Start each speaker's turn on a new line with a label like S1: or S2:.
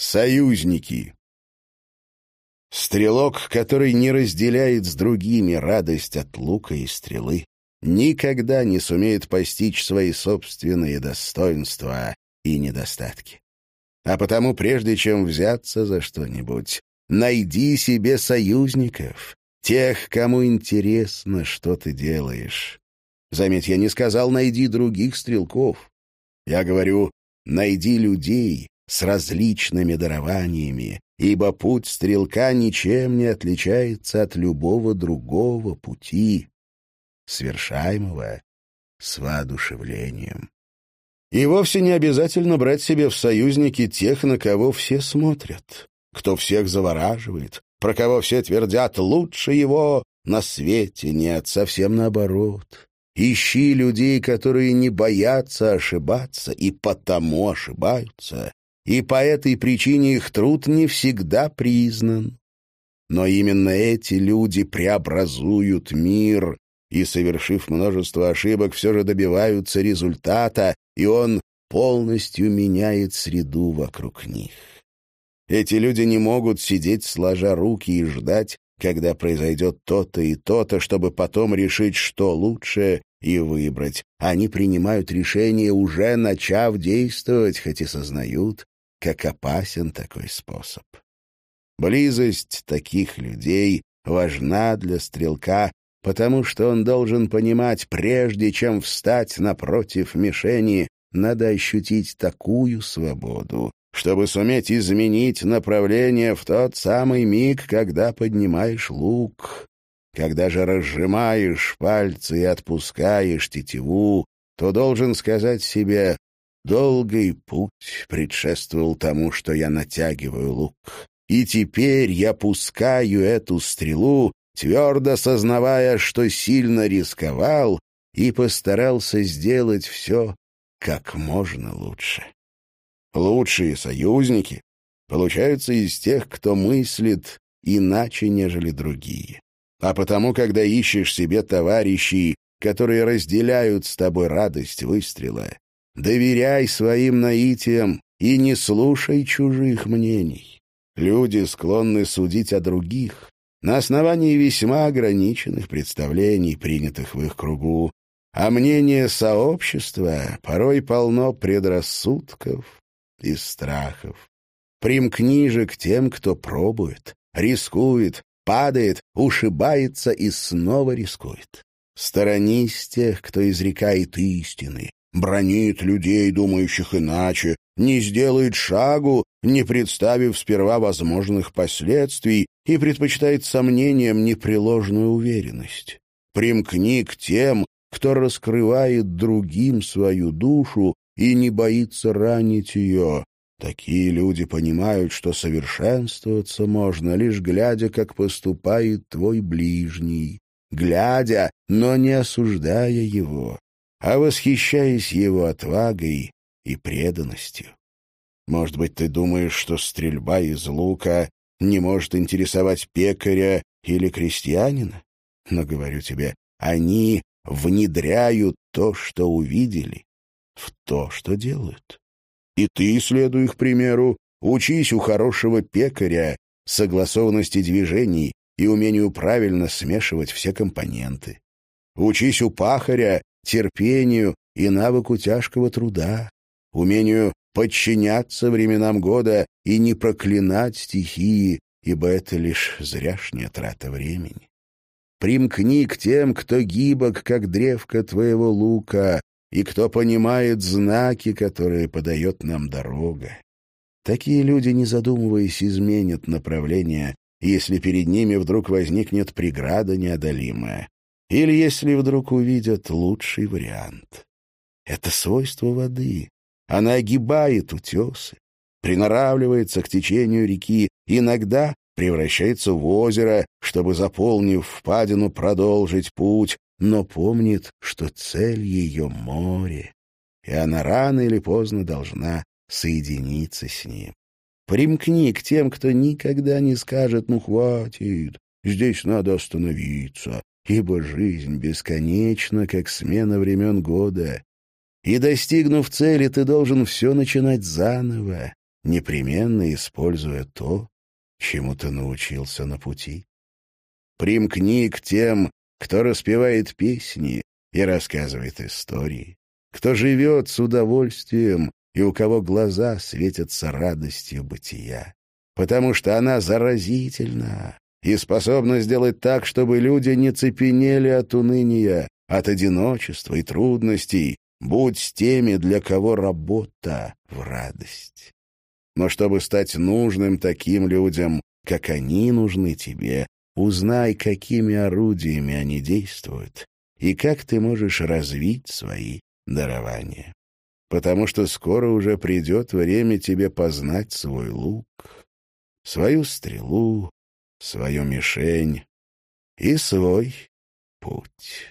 S1: Союзники. Стрелок, который не разделяет с другими радость от лука и стрелы, никогда не сумеет постичь свои собственные достоинства и недостатки. А потому, прежде чем взяться за что-нибудь, найди себе союзников, тех, кому интересно, что ты делаешь. Заметь, я не сказал «найди других стрелков». Я говорю «найди людей с различными дарованиями, ибо путь стрелка ничем не отличается от любого другого пути, совершаемого с воодушевлением». И вовсе не обязательно брать себе в союзники тех, на кого все смотрят, кто всех завораживает, про кого все твердят «лучше его на свете нет», совсем наоборот. Ищи людей, которые не боятся ошибаться и потому ошибаются, и по этой причине их труд не всегда признан. Но именно эти люди преобразуют мир и, совершив множество ошибок, все же добиваются результата, и он полностью меняет среду вокруг них. Эти люди не могут сидеть сложа руки и ждать, когда произойдет то-то и то-то, чтобы потом решить, что лучше, и выбрать. Они принимают решение, уже начав действовать, хоть и сознают, как опасен такой способ. Близость таких людей важна для стрелка, потому что он должен понимать, прежде чем встать напротив мишени, надо ощутить такую свободу, чтобы суметь изменить направление в тот самый миг, когда поднимаешь лук. Когда же разжимаешь пальцы и отпускаешь тетиву, то должен сказать себе «Долгий путь предшествовал тому, что я натягиваю лук, и теперь я пускаю эту стрелу, твердо сознавая, что сильно рисковал и постарался сделать все как можно лучше». Лучшие союзники получаются из тех, кто мыслит иначе, нежели другие. А потому, когда ищешь себе товарищей, которые разделяют с тобой радость выстрела, доверяй своим наитиям и не слушай чужих мнений. Люди склонны судить о других на основании весьма ограниченных представлений, принятых в их кругу, а мнение сообщества порой полно предрассудков и страхов. Примкни же к тем, кто пробует, рискует, падает, ушибается и снова рискует. Сторонись тех, кто изрекает истины, бронит людей, думающих иначе, не сделает шагу, не представив сперва возможных последствий и предпочитает сомнениям непреложную уверенность. Примкни к тем, кто раскрывает другим свою душу и не боится ранить ее, Такие люди понимают, что совершенствоваться можно, лишь глядя, как поступает твой ближний, глядя, но не осуждая его, а восхищаясь его отвагой и преданностью. Может быть, ты думаешь, что стрельба из лука не может интересовать пекаря или крестьянина? Но, говорю тебе, они внедряют то, что увидели, в то, что делают. И ты, следуй их примеру, учись у хорошего пекаря согласованности движений и умению правильно смешивать все компоненты. Учись у пахаря терпению и навыку тяжкого труда, умению подчиняться временам года и не проклинать стихии, ибо это лишь зряшняя трата времени. Примкни к тем, кто гибок, как древко твоего лука, и кто понимает знаки, которые подает нам дорога. Такие люди, не задумываясь, изменят направление, если перед ними вдруг возникнет преграда неодолимая, или если вдруг увидят лучший вариант. Это свойство воды. Она огибает утесы, приноравливается к течению реки, иногда превращается в озеро, чтобы, заполнив впадину, продолжить путь, но помнит, что цель ее — море, и она рано или поздно должна соединиться с ним. Примкни к тем, кто никогда не скажет «ну хватит, здесь надо остановиться», ибо жизнь бесконечна, как смена времен года. И, достигнув цели, ты должен все начинать заново, непременно используя то, чему ты научился на пути. Примкни к тем, кто распевает песни и рассказывает истории, кто живет с удовольствием и у кого глаза светятся радостью бытия, потому что она заразительна и способна сделать так, чтобы люди не цепенели от уныния, от одиночества и трудностей, будь с теми, для кого работа в радость. Но чтобы стать нужным таким людям, как они нужны тебе, узнай, какими орудиями они действуют и как ты можешь развить свои дарования. Потому что скоро уже придет время тебе познать свой лук, свою стрелу, свою мишень и свой путь.